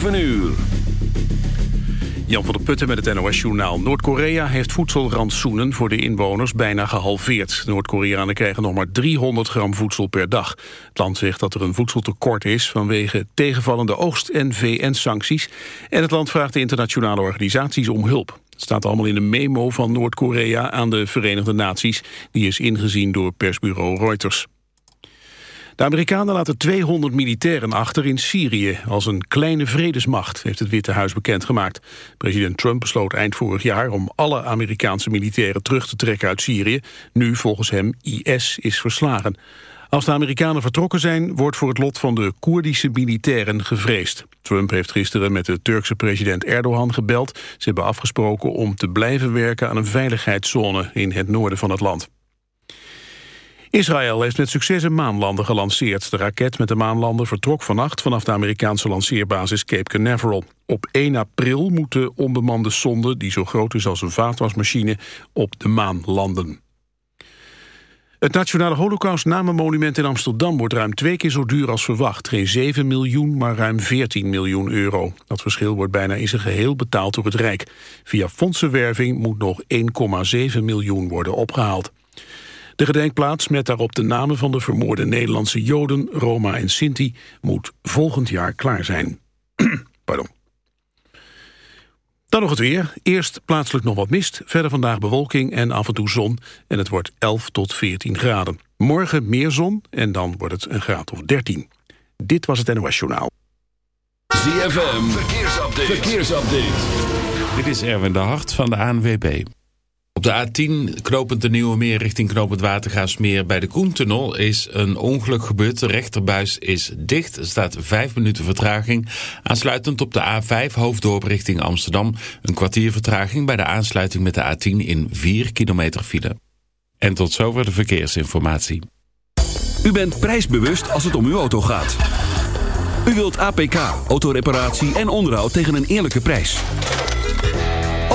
7 uur. Jan van der Putten met het NOS-journaal. Noord-Korea heeft voedselrantsoenen voor de inwoners bijna gehalveerd. Noord-Koreanen krijgen nog maar 300 gram voedsel per dag. Het land zegt dat er een voedseltekort is vanwege tegenvallende oogst- en VN-sancties. En het land vraagt de internationale organisaties om hulp. Het staat allemaal in een memo van Noord-Korea aan de Verenigde Naties. Die is ingezien door persbureau Reuters. De Amerikanen laten 200 militairen achter in Syrië als een kleine vredesmacht, heeft het Witte Huis bekendgemaakt. President Trump besloot eind vorig jaar om alle Amerikaanse militairen terug te trekken uit Syrië, nu volgens hem IS is verslagen. Als de Amerikanen vertrokken zijn, wordt voor het lot van de Koerdische militairen gevreesd. Trump heeft gisteren met de Turkse president Erdogan gebeld. Ze hebben afgesproken om te blijven werken aan een veiligheidszone in het noorden van het land. Israël heeft met succes een maanlander gelanceerd. De raket met de maanlander vertrok vannacht vanaf de Amerikaanse lanceerbasis Cape Canaveral. Op 1 april moet de onbemande sonde, die zo groot is als een vaatwasmachine, op de maan landen. Het Nationale Holocaust-namenmonument in Amsterdam wordt ruim twee keer zo duur als verwacht. Geen 7 miljoen, maar ruim 14 miljoen euro. Dat verschil wordt bijna in zijn geheel betaald door het Rijk. Via fondsenwerving moet nog 1,7 miljoen worden opgehaald. De gedenkplaats met daarop de namen van de vermoorde Nederlandse Joden, Roma en Sinti moet volgend jaar klaar zijn. Pardon. Dan nog het weer. Eerst plaatselijk nog wat mist. Verder vandaag bewolking en af en toe zon. En het wordt 11 tot 14 graden. Morgen meer zon en dan wordt het een graad of 13. Dit was het NOS Journaal. ZFM, verkeersupdate. verkeersupdate. Dit is Erwin de Hart van de ANWB. Op de A10, knopend de Nieuwe Meer richting knopend Watergaasmeer bij de Koentunnel is een ongeluk gebeurd. De rechterbuis is dicht. Er staat 5 minuten vertraging. Aansluitend op de A5 hoofddorp richting Amsterdam. Een kwartier vertraging bij de aansluiting met de A10 in 4 kilometer file. En tot zover de verkeersinformatie. U bent prijsbewust als het om uw auto gaat. U wilt APK, autoreparatie en onderhoud tegen een eerlijke prijs.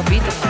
Alphabet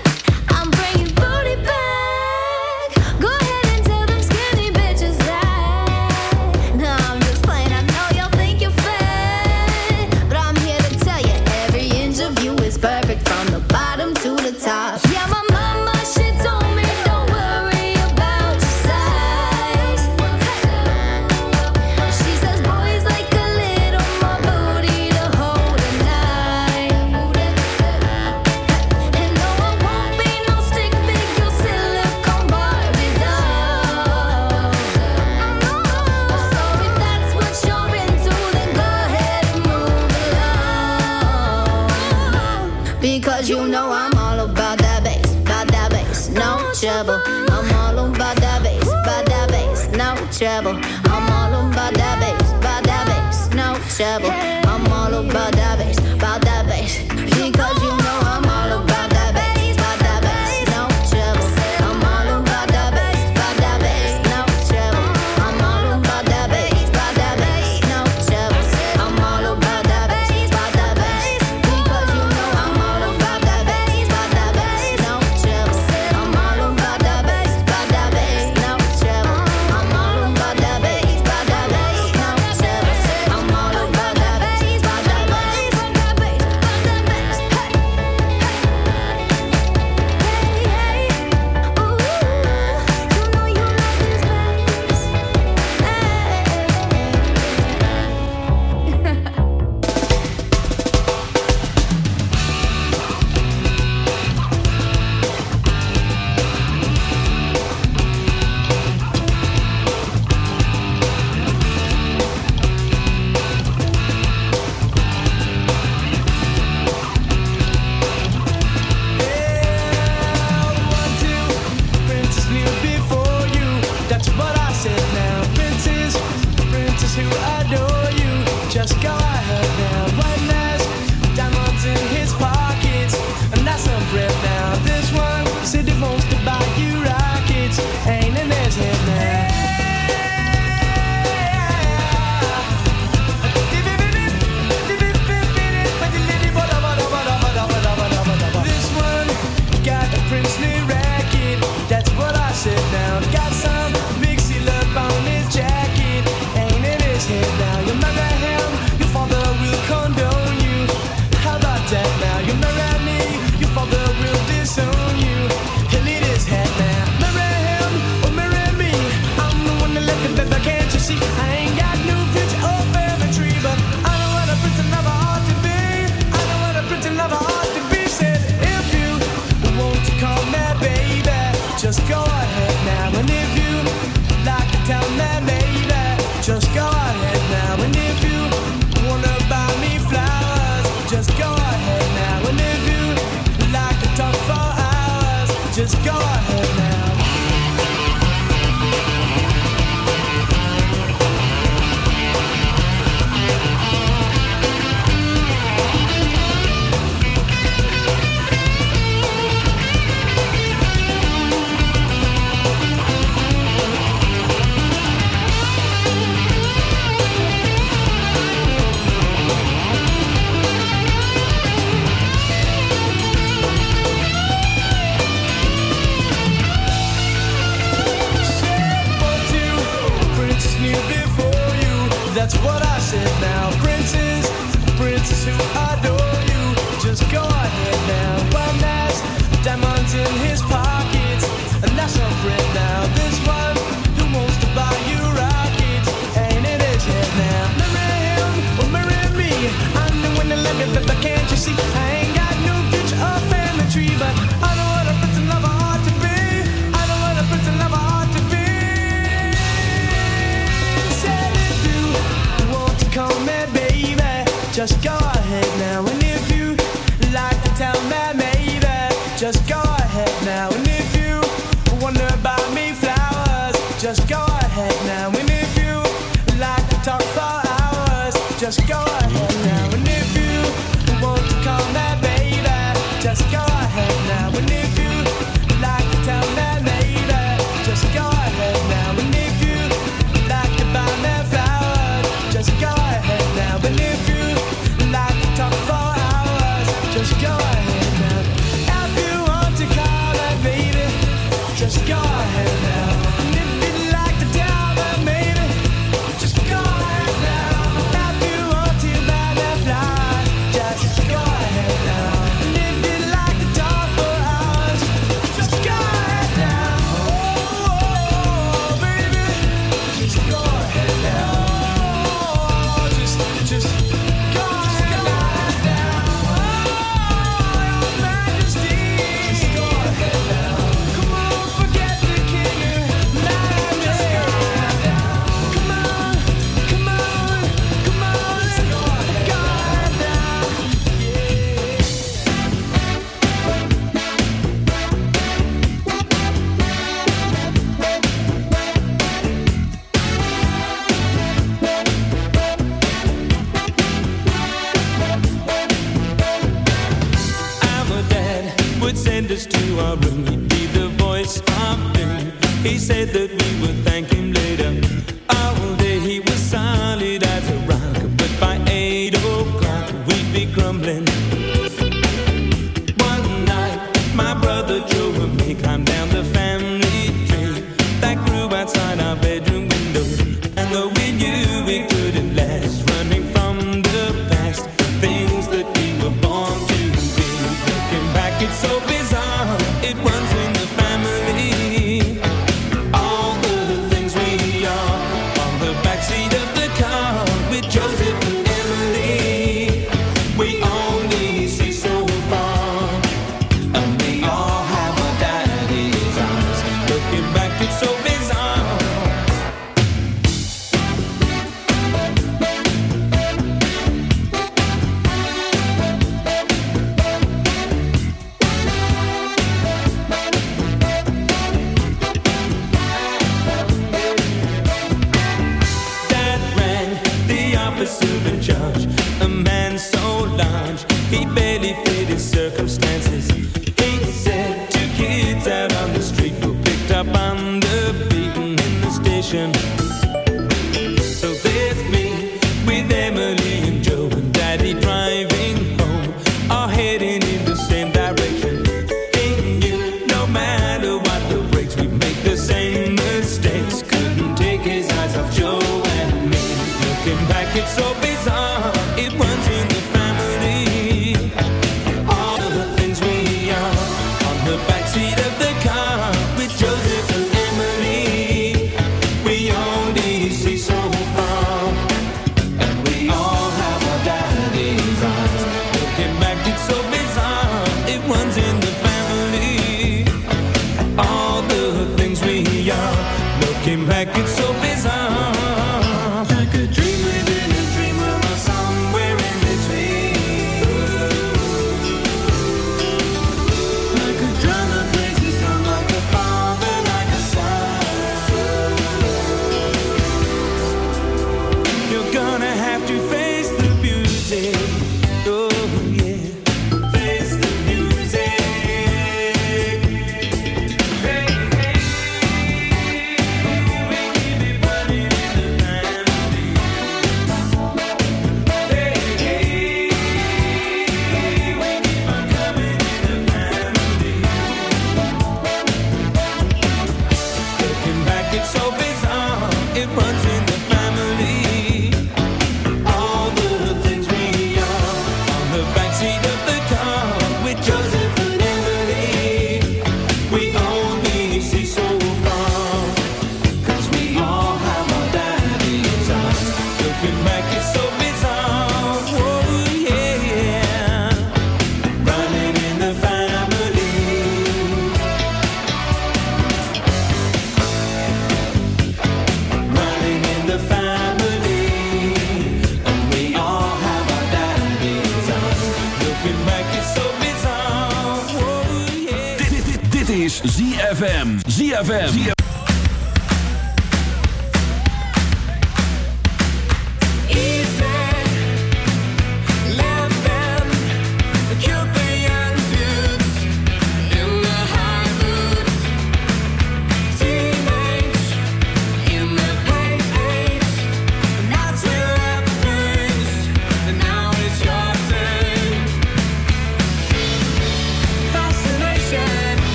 go ahead.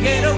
make it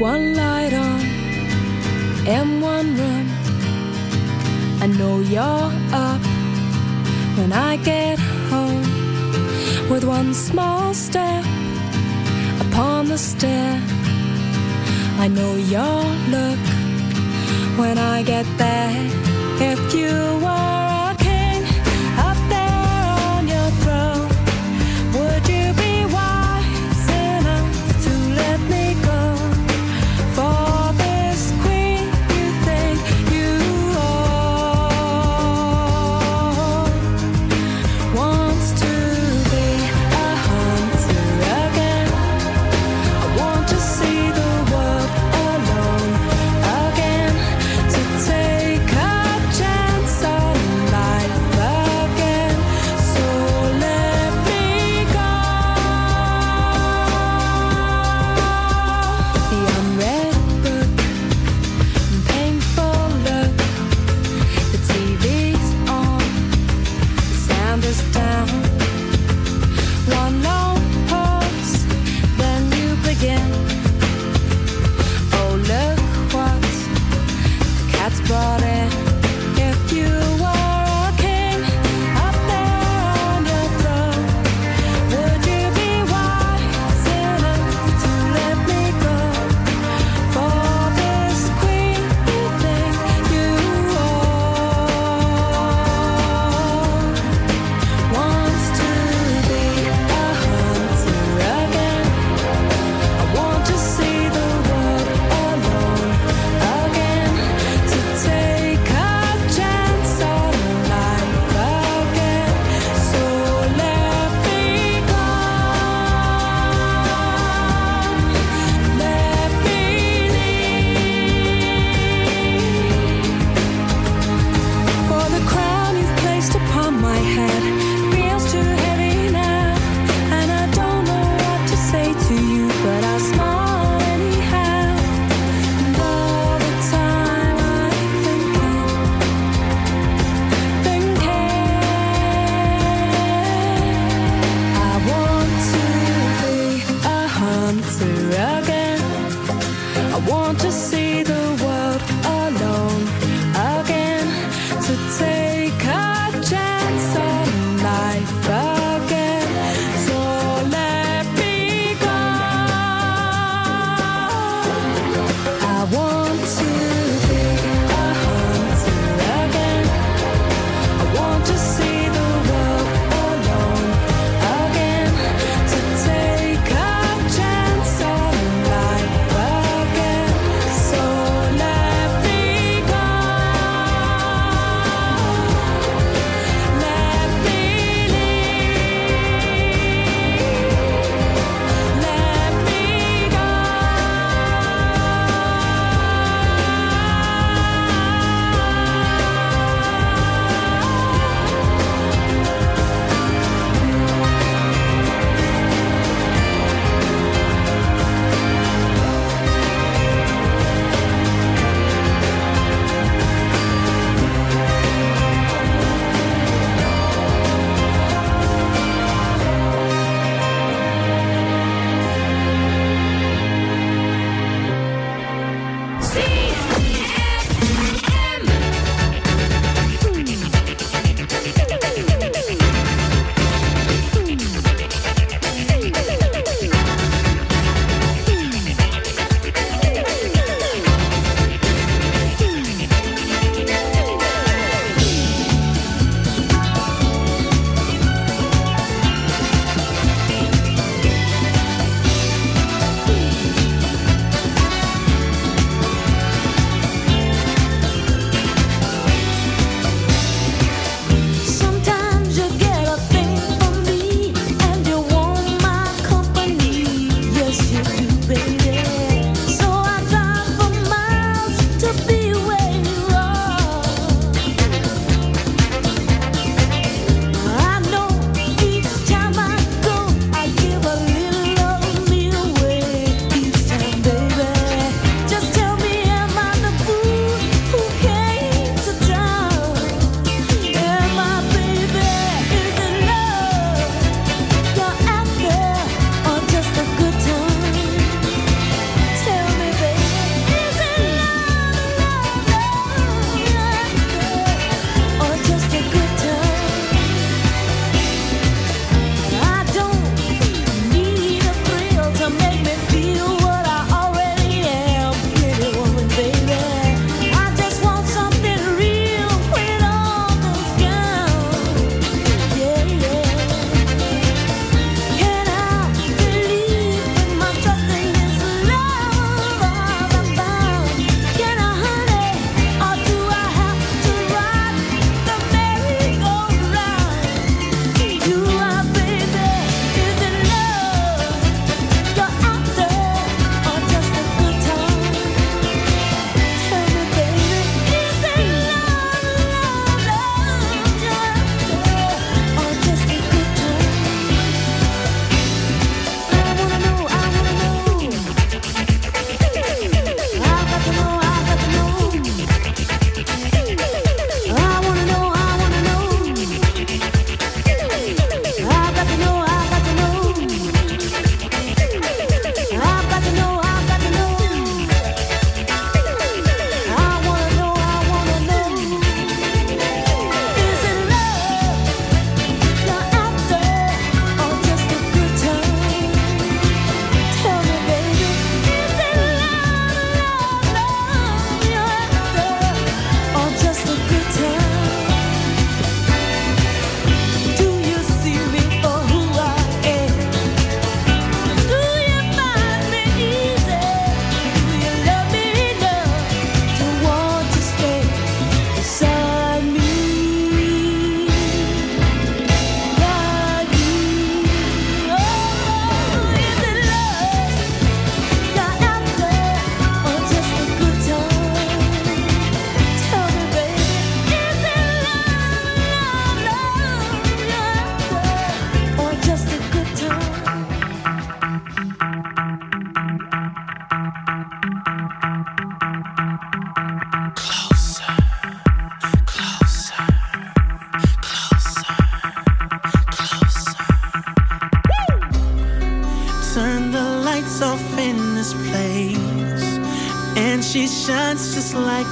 one light on in one room. I know you're up when I get home with one small step upon the stair. I know your look when I get there. If you want.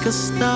A star.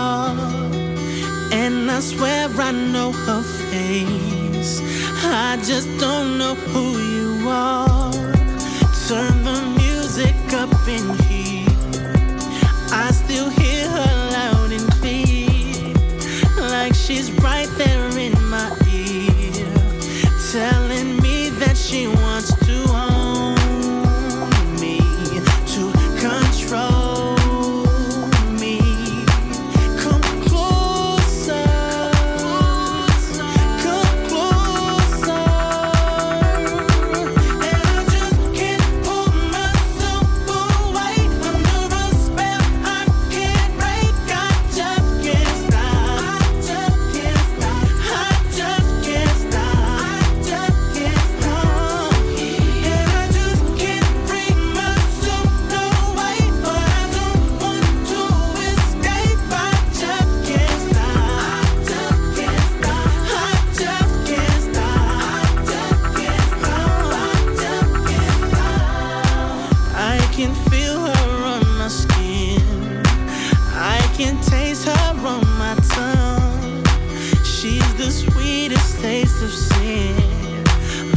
Taste of sin.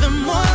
The more